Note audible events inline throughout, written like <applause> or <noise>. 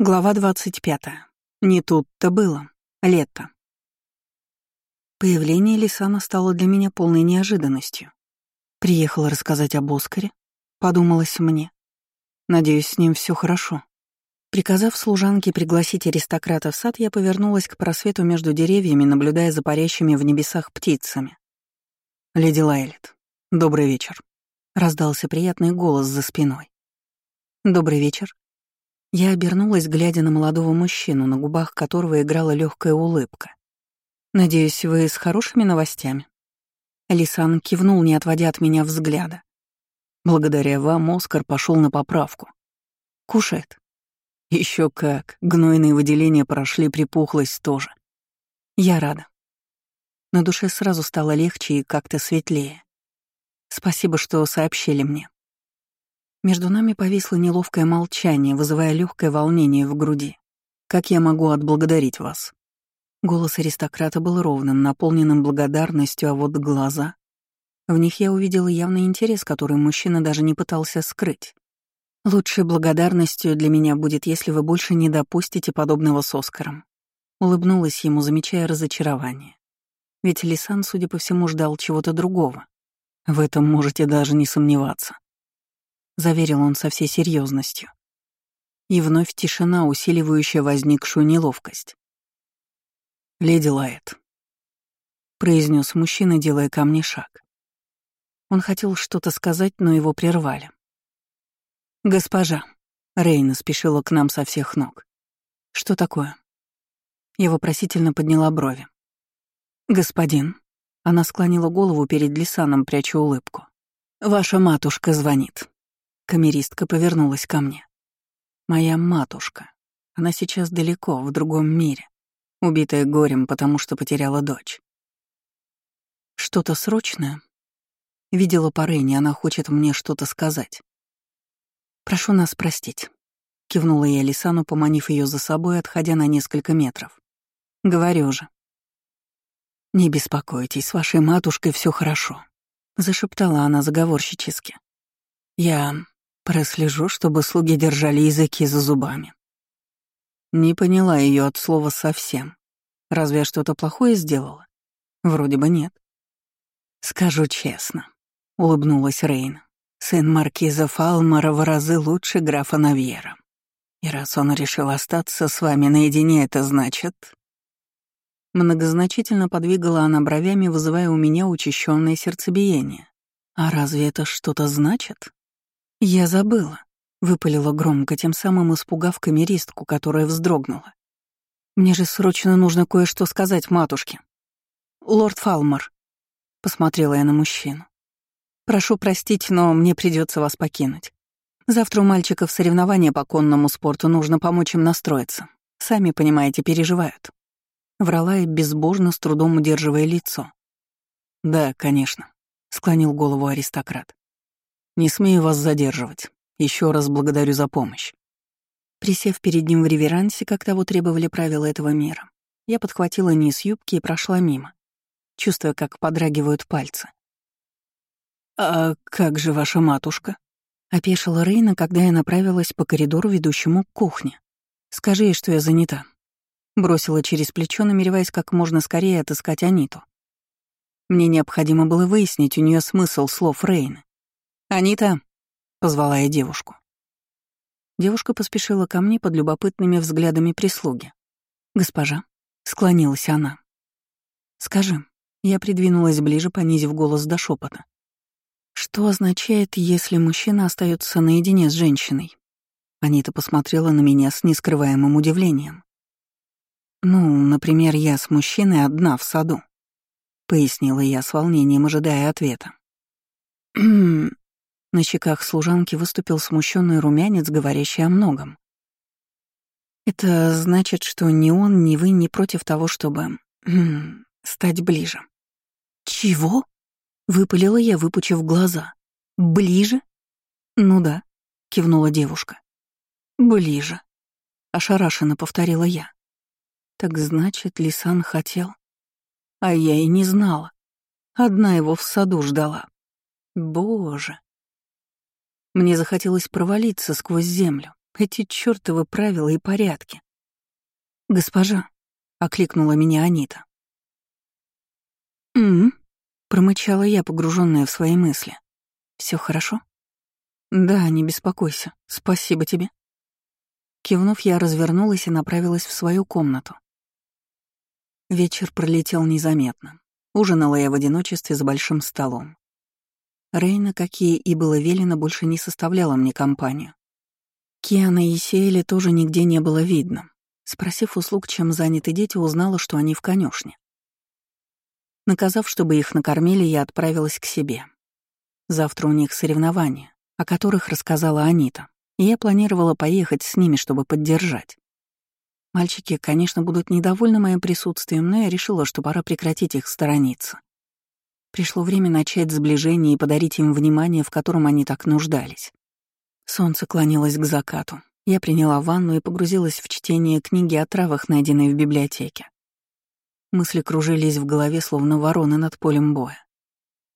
Глава 25. Не тут-то было. Лето. Появление Лисана стало для меня полной неожиданностью. Приехала рассказать об Оскаре, подумалось мне. Надеюсь, с ним все хорошо. Приказав служанке пригласить аристократа в сад, я повернулась к просвету между деревьями, наблюдая за парящими в небесах птицами. «Леди Лайлет, добрый вечер», — раздался приятный голос за спиной. «Добрый вечер», я обернулась, глядя на молодого мужчину, на губах которого играла легкая улыбка. «Надеюсь, вы с хорошими новостями?» Лисан кивнул, не отводя от меня взгляда. «Благодаря вам Оскар пошел на поправку. Кушает. Еще как, гнойные выделения прошли, припухлость тоже. Я рада. На душе сразу стало легче и как-то светлее. Спасибо, что сообщили мне. Между нами повисло неловкое молчание, вызывая легкое волнение в груди. «Как я могу отблагодарить вас?» Голос аристократа был ровным, наполненным благодарностью, а вот глаза... В них я увидела явный интерес, который мужчина даже не пытался скрыть. «Лучшей благодарностью для меня будет, если вы больше не допустите подобного с Оскаром». Улыбнулась ему, замечая разочарование. Ведь Лисан, судя по всему, ждал чего-то другого. В этом можете даже не сомневаться. — заверил он со всей серьезностью. И вновь тишина, усиливающая возникшую неловкость. «Леди Лайет», — произнес мужчина, делая ко мне шаг. Он хотел что-то сказать, но его прервали. «Госпожа», — Рейна спешила к нам со всех ног. «Что такое?» Я вопросительно подняла брови. «Господин», — она склонила голову перед Лисаном, пряча улыбку. «Ваша матушка звонит». Камеристка повернулась ко мне. «Моя матушка. Она сейчас далеко, в другом мире, убитая горем, потому что потеряла дочь. Что-то срочное? Видела по Рейне, она хочет мне что-то сказать. Прошу нас простить. Кивнула я Лисану, поманив ее за собой, отходя на несколько метров. Говорю же. Не беспокойтесь, с вашей матушкой все хорошо, зашептала она заговорщически. Я Прослежу, чтобы слуги держали языки за зубами. Не поняла ее от слова совсем. Разве я что-то плохое сделала? Вроде бы нет. Скажу честно, улыбнулась Рейна. Сын маркиза Фалмара в разы лучше графа Навьера. И раз он решил остаться с вами наедине, это значит... Многозначительно подвигала она бровями, вызывая у меня учащенное сердцебиение. А разве это что-то значит? «Я забыла», — выпалила громко, тем самым испугав камеристку, которая вздрогнула. «Мне же срочно нужно кое-что сказать матушке». «Лорд Фалмор», — посмотрела я на мужчину. «Прошу простить, но мне придется вас покинуть. Завтра у мальчиков соревнования по конному спорту, нужно помочь им настроиться. Сами, понимаете, переживают». Врала и безбожно, с трудом удерживая лицо. «Да, конечно», — склонил голову аристократ. Не смею вас задерживать. Еще раз благодарю за помощь. Присев перед ним в реверансе, как того требовали правила этого мира, я подхватила низ юбки и прошла мимо, чувствуя, как подрагивают пальцы. «А как же ваша матушка?» — опешила Рейна, когда я направилась по коридору, ведущему к кухне. «Скажи ей, что я занята». Бросила через плечо, намереваясь как можно скорее отыскать Аниту. Мне необходимо было выяснить у нее смысл слов Рейны. «Анита!» — позвала я девушку. Девушка поспешила ко мне под любопытными взглядами прислуги. «Госпожа», — склонилась она. «Скажи», — я придвинулась ближе, понизив голос до шепота. «Что означает, если мужчина остается наедине с женщиной?» Анита посмотрела на меня с нескрываемым удивлением. «Ну, например, я с мужчиной одна в саду», — пояснила я с волнением, ожидая ответа. <clears throat> На щеках служанки выступил смущенный румянец, говорящий о многом. «Это значит, что ни он, ни вы не против того, чтобы... Хм, стать ближе». «Чего?» — выпалила я, выпучив глаза. «Ближе?» «Ну да», — кивнула девушка. «Ближе», — ошарашенно повторила я. «Так значит, Лисан хотел...» А я и не знала. Одна его в саду ждала. Боже, мне захотелось провалиться сквозь землю, Эти чертовы правила и порядки. «Госпожа», — окликнула меня Анита. «М-м», промычала я, погруженная в свои мысли. Все хорошо?» «Да, не беспокойся. Спасибо тебе». Кивнув, я развернулась и направилась в свою комнату. Вечер пролетел незаметно. Ужинала я в одиночестве за большим столом. Рейна, какие и было велено, больше не составляла мне компанию. Киана и Сиэли тоже нигде не было видно. Спросив услуг, чем заняты дети, узнала, что они в конюшне. Наказав, чтобы их накормили, я отправилась к себе. Завтра у них соревнования, о которых рассказала Анита, и я планировала поехать с ними, чтобы поддержать. Мальчики, конечно, будут недовольны моим присутствием, но я решила, что пора прекратить их сторониться. Пришло время начать сближение и подарить им внимание, в котором они так нуждались. Солнце клонилось к закату. Я приняла ванну и погрузилась в чтение книги о травах, найденной в библиотеке. Мысли кружились в голове, словно вороны над полем боя.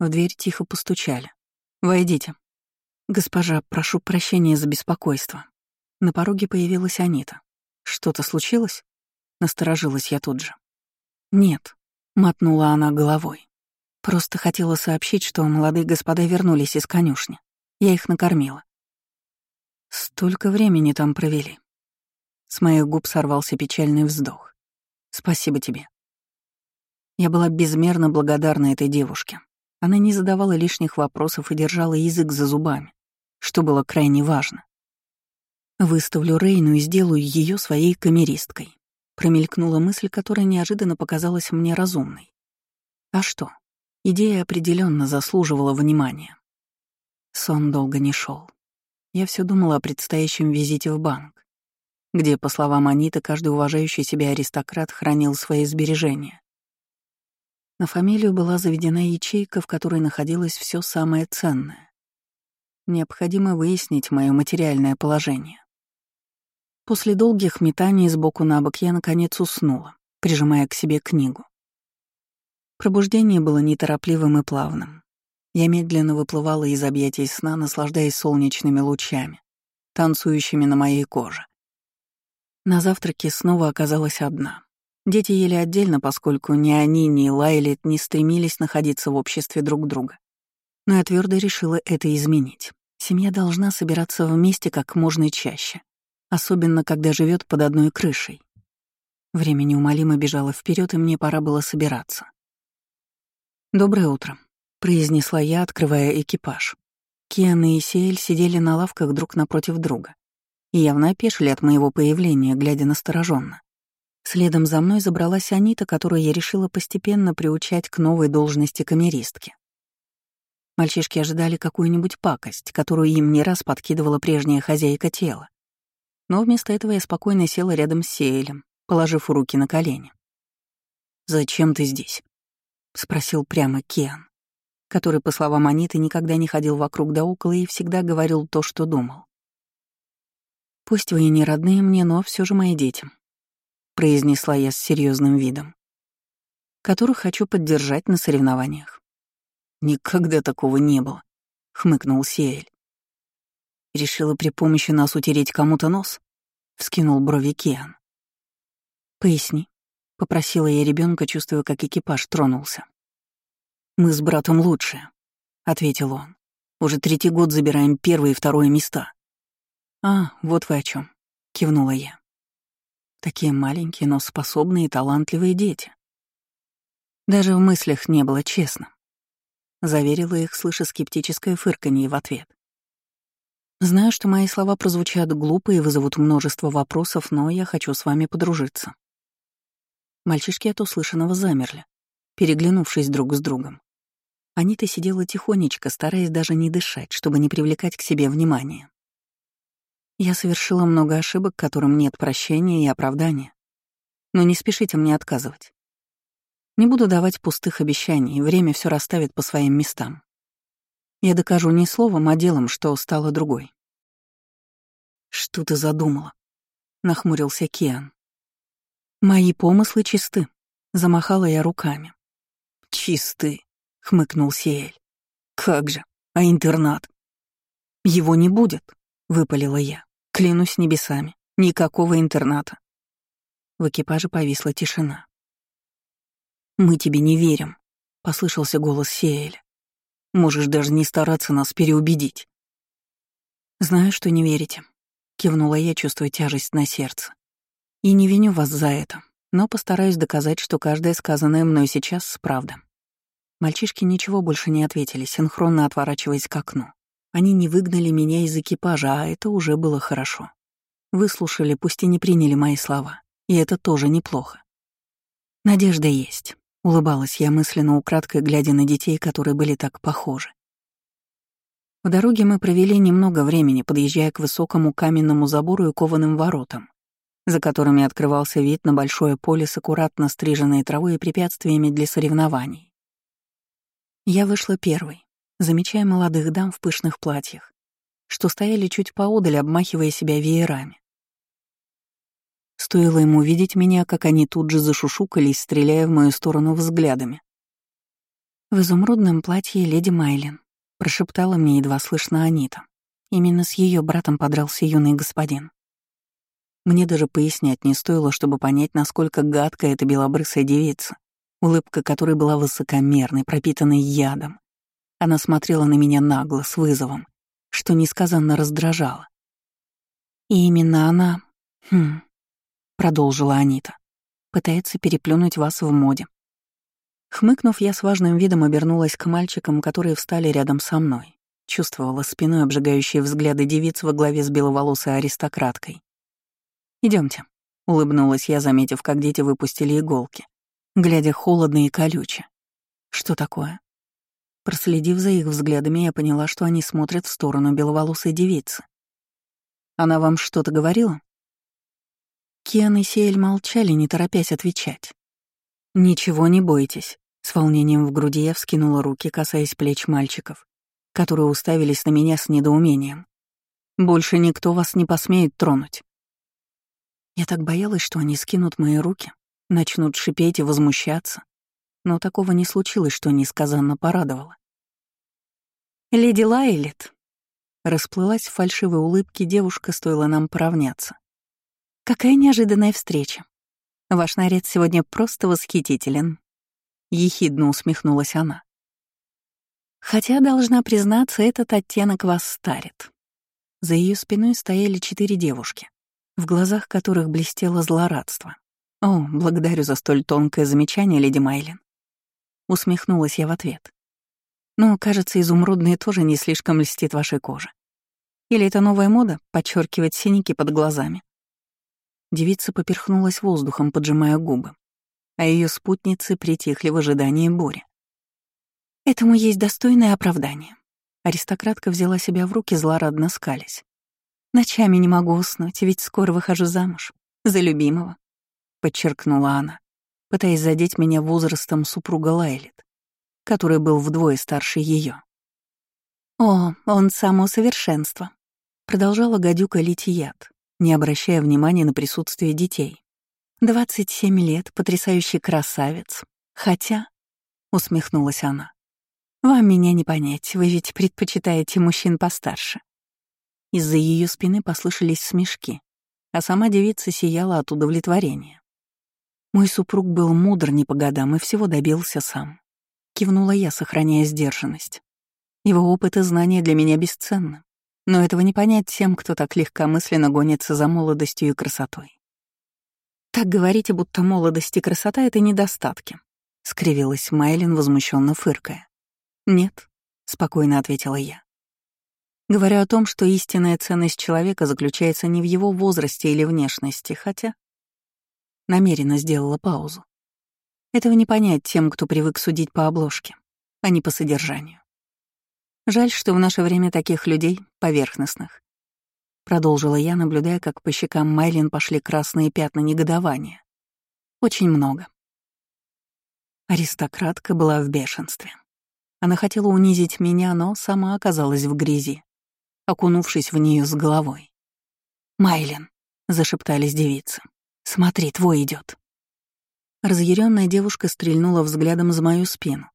В дверь тихо постучали. «Войдите». «Госпожа, прошу прощения за беспокойство». На пороге появилась Анита. «Что-то случилось?» Насторожилась я тут же. «Нет», — мотнула она головой. Просто хотела сообщить, что молодые господа вернулись из конюшни. Я их накормила. Столько времени там провели. С моих губ сорвался печальный вздох. Спасибо тебе. Я была безмерно благодарна этой девушке. Она не задавала лишних вопросов и держала язык за зубами, что было крайне важно. Выставлю Рейну и сделаю ее своей камеристкой. Промелькнула мысль, которая неожиданно показалась мне разумной. А что? Идея определенно заслуживала внимания. Сон долго не шел. Я все думала о предстоящем визите в банк, где, по словам Аниты, каждый уважающий себя аристократ хранил свои сбережения. На фамилию была заведена ячейка, в которой находилось все самое ценное. Необходимо выяснить мое материальное положение. После долгих метаний сбоку на бок я, наконец, уснула, прижимая к себе книгу. Пробуждение было неторопливым и плавным. Я медленно выплывала из объятий сна, наслаждаясь солнечными лучами, танцующими на моей коже. На завтраке снова оказалась одна. Дети ели отдельно, поскольку ни они, ни Лайлет не стремились находиться в обществе друг друга. Но я твердо решила это изменить. Семья должна собираться вместе как можно чаще, особенно когда живет под одной крышей. Время неумолимо бежало вперед, и мне пора было собираться. «Доброе утро», — произнесла я, открывая экипаж. Киан и Сиэль сидели на лавках друг напротив друга и явно опешили от моего появления, глядя настороженно. Следом за мной забралась Анита, которую я решила постепенно приучать к новой должности камеристки. Мальчишки ожидали какую-нибудь пакость, которую им не раз подкидывала прежняя хозяйка тела. Но вместо этого я спокойно села рядом с Сеэлем, положив руки на колени. «Зачем ты здесь?» — спросил прямо Киан, который, по словам Аниты, никогда не ходил вокруг да около и всегда говорил то, что думал. «Пусть вы и не родные мне, но все же мои дети», — произнесла я с серьезным видом, которых хочу поддержать на соревнованиях. «Никогда такого не было», — хмыкнул Сиэль. «Решила при помощи нас утереть кому-то нос?» — вскинул брови Киан. «Поясни», — попросила я ребенка, чувствуя, как экипаж тронулся. «Мы с братом лучшие», — ответил он. «Уже третий год забираем первое и второе места». «А, вот вы о чем, кивнула я. Такие маленькие, но способные и талантливые дети. Даже в мыслях не было честно. Заверила их, слыша скептическое фырканье в ответ. Знаю, что мои слова прозвучат глупо и вызовут множество вопросов, но я хочу с вами подружиться. Мальчишки от услышанного замерли, переглянувшись друг с другом. Анита сидела тихонечко, стараясь даже не дышать, чтобы не привлекать к себе внимания. Я совершила много ошибок, которым нет прощения и оправдания. Но не спешите мне отказывать. Не буду давать пустых обещаний, время все расставит по своим местам. Я докажу не словом, а делом, что стало другой. «Что ты задумала?» — нахмурился Киан. «Мои помыслы чисты», — замахала я руками. «Чисты», — хмыкнул Сиэль. «Как же, а интернат?» «Его не будет», — выпалила я. Клянусь небесами, никакого интерната. В экипаже повисла тишина. «Мы тебе не верим», — послышался голос Сиэля. «Можешь даже не стараться нас переубедить». «Знаю, что не верите», — кивнула я, чувствуя тяжесть на сердце. «И не виню вас за это, но постараюсь доказать, что каждое сказанное мной сейчас — правда». Мальчишки ничего больше не ответили, синхронно отворачиваясь к окну. Они не выгнали меня из экипажа, а это уже было хорошо. Выслушали, пусть и не приняли мои слова. И это тоже неплохо. Надежда есть. Улыбалась я мысленно украдкой, глядя на детей, которые были так похожи. В дороге мы провели немного времени, подъезжая к высокому каменному забору и кованым воротам, за которыми открывался вид на большое поле с аккуратно стриженной травой и препятствиями для соревнований. Я вышла первой, замечая молодых дам в пышных платьях, что стояли чуть поодаль, обмахивая себя веерами. Стоило ему видеть меня, как они тут же зашушукались, стреляя в мою сторону взглядами. «В изумрудном платье леди Майлин», — прошептала мне едва слышно Анита. Именно с ее братом подрался юный господин. Мне даже пояснять не стоило, чтобы понять, насколько гадкая эта белобрысая девица, улыбка которой была высокомерной, пропитанной ядом. Она смотрела на меня нагло, с вызовом, что несказанно раздражало. И именно она... Хм, — продолжила Анита. «Пытается переплюнуть вас в моде». Хмыкнув, я с важным видом обернулась к мальчикам, которые встали рядом со мной. Чувствовала спиной обжигающие взгляды девиц во главе с беловолосой аристократкой. Идемте, улыбнулась я, заметив, как дети выпустили иголки, глядя холодно и колюче. «Что такое?» Проследив за их взглядами, я поняла, что они смотрят в сторону беловолосой девицы. «Она вам что-то говорила?» Киан и Сиэль молчали, не торопясь отвечать. «Ничего не бойтесь», — с волнением в груди я вскинула руки, касаясь плеч мальчиков, которые уставились на меня с недоумением. «Больше никто вас не посмеет тронуть». Я так боялась, что они скинут мои руки, начнут шипеть и возмущаться, но такого не случилось, что несказанно порадовало. «Леди Лайлет», — расплылась в фальшивой улыбке девушка, стоило нам поравняться. Какая неожиданная встреча. Ваш наряд сегодня просто восхитителен. Ехидно усмехнулась она. Хотя, должна признаться, этот оттенок вас старит. За ее спиной стояли четыре девушки, в глазах которых блестело злорадство. «О, благодарю за столь тонкое замечание, леди Майлин». Усмехнулась я в ответ. «Но, кажется, изумрудный тоже не слишком льстит вашей коже. Или это новая мода — подчеркивать синяки под глазами?» Девица поперхнулась воздухом, поджимая губы, а ее спутницы притихли в ожидании бури. Этому есть достойное оправдание. Аристократка взяла себя в руки, злорадно скались. «Ночами не могу уснуть, ведь скоро выхожу замуж. За любимого», — подчеркнула она, пытаясь задеть меня возрастом супруга Лайлет, который был вдвое старше ее. «О, он само совершенство», — продолжала гадюка лить яд, не обращая внимания на присутствие детей. «Двадцать семь лет, потрясающий красавец. Хотя...» — усмехнулась она. «Вам меня не понять, вы ведь предпочитаете мужчин постарше». Из-за ее спины послышались смешки, а сама девица сияла от удовлетворения. Мой супруг был мудр не по годам и всего добился сам. Кивнула я, сохраняя сдержанность. Его опыт и знания для меня бесценны. Но этого не понять тем, кто так легкомысленно гонится за молодостью и красотой. «Так говорите, будто молодость и красота — это недостатки», — скривилась Майлин, возмущенно фыркая. «Нет», — спокойно ответила я. Говорю о том, что истинная ценность человека заключается не в его возрасте или внешности, хотя... Намеренно сделала паузу. Этого не понять тем, кто привык судить по обложке, а не по содержанию. Жаль, что в наше время таких людей, поверхностных. Продолжила я, наблюдая, как по щекам Майлин пошли красные пятна негодования. Очень много. Аристократка была в бешенстве. Она хотела унизить меня, но сама оказалась в грязи, окунувшись в нее с головой. «Майлин», — зашептались девицы, — «смотри, твой идет. Разъяренная девушка стрельнула взглядом за мою спину,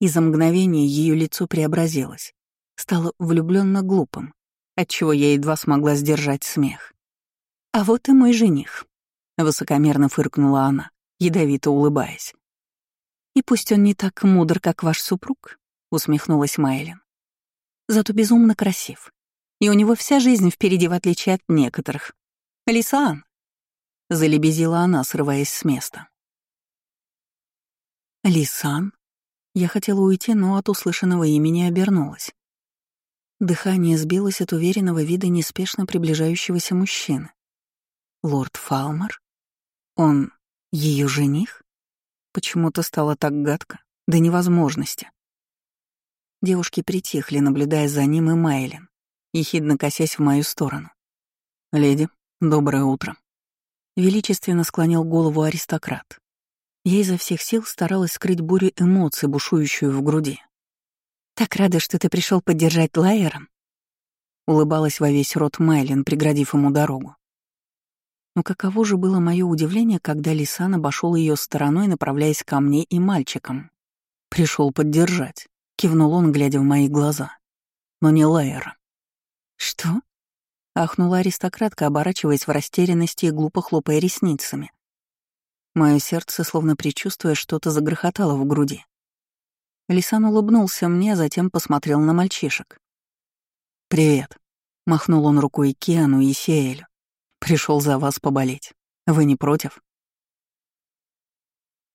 и за мгновение ее лицо преобразилось, стало влюбленно глупым, отчего я едва смогла сдержать смех. «А вот и мой жених», — высокомерно фыркнула она, ядовито улыбаясь. «И пусть он не так мудр, как ваш супруг», — усмехнулась Майлин. «Зато безумно красив. И у него вся жизнь впереди, в отличие от некоторых. Лисан!» — залебезила она, срываясь с места. «Лисан?» Я хотела уйти, но от услышанного имени обернулась. Дыхание сбилось от уверенного вида неспешно приближающегося мужчины. Лорд Фалмер? Он ее жених? Почему-то стало так гадко, до невозможности. Девушки притихли, наблюдая за ним и Майлен, ехидно косясь в мою сторону. «Леди, доброе утро». Величественно склонил голову аристократ. Я изо всех сил старалась скрыть бурю эмоций, бушующую в груди. «Так рада, что ты пришел поддержать Лайера», — улыбалась во весь рот Майлин, преградив ему дорогу. Но каково же было мое удивление, когда Лисан обошел ее стороной, направляясь ко мне и мальчикам. Пришел поддержать, кивнул он, глядя в мои глаза. Но не Лайера. «Что?» — ахнула аристократка, оборачиваясь в растерянности и глупо хлопая ресницами. Мое сердце, словно предчувствуя что-то, загрохотало в груди. Лисан улыбнулся мне, а затем посмотрел на мальчишек. «Привет», — махнул он рукой Киану и Сиэлю. Пришел за вас поболеть. Вы не против?»